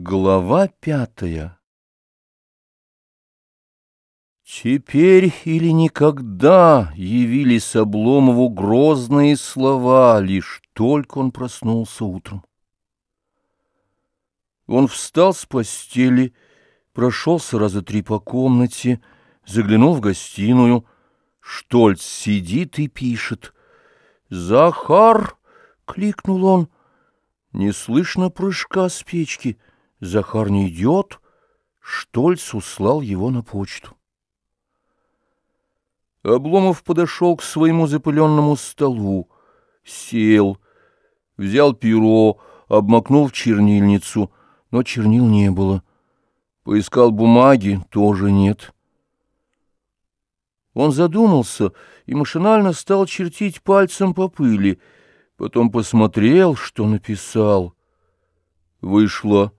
Глава пятая Теперь или никогда явились Обломову грозные слова, лишь только он проснулся утром. Он встал с постели, прошелся раза три по комнате, заглянул в гостиную. Штольц сидит и пишет. «Захар!» — кликнул он. Не слышно прыжка с печки — Захар не идет, Штольц услал его на почту. Обломов подошел к своему запыленному столу, сел, взял перо, обмакнул в чернильницу, но чернил не было. Поискал бумаги, тоже нет. Он задумался и машинально стал чертить пальцем по пыли, потом посмотрел, что написал. Вышло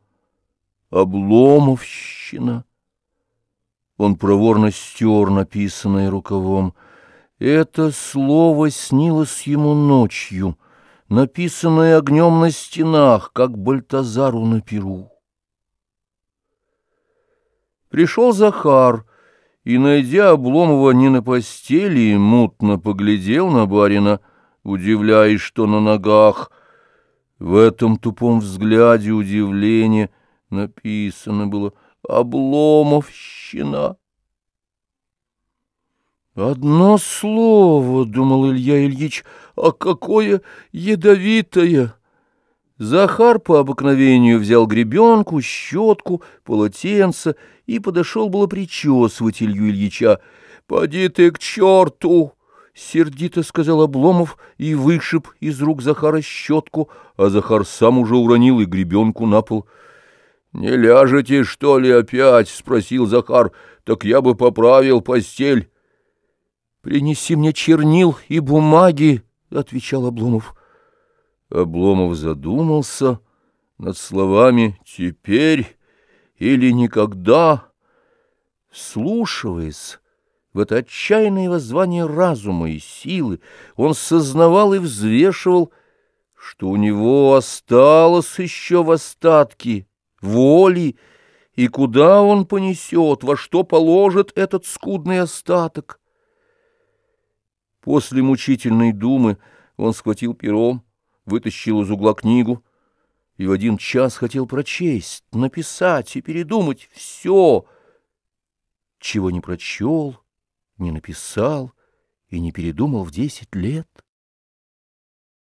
Обломовщина. Он проворно стер написанное рукавом. Это слово снилось ему ночью, написанное огнем на стенах, как Бальтазару на перу. Пришел Захар и, найдя Обломова не на постели, мутно поглядел на барина, удивляясь, что на ногах. В этом тупом взгляде удивление — Написано было «Обломовщина». «Одно слово, — думал Илья Ильич, — а какое ядовитое!» Захар по обыкновению взял гребенку, щетку, полотенце и подошел было причесывать Илью Ильича. «Поди ты к черту!» — сердито сказал Обломов и вышиб из рук Захара щетку, а Захар сам уже уронил и гребенку на пол —— Не ляжете, что ли, опять? — спросил Захар. — Так я бы поправил постель. — Принеси мне чернил и бумаги, — отвечал Обломов. Обломов задумался над словами «теперь» или «никогда». Слушаясь в это отчаянное воззвание разума и силы, он сознавал и взвешивал, что у него осталось еще в остатке воли, и куда он понесет, во что положит этот скудный остаток. После мучительной думы он схватил пером, вытащил из угла книгу и в один час хотел прочесть, написать и передумать все, чего не прочел, не написал и не передумал в десять лет.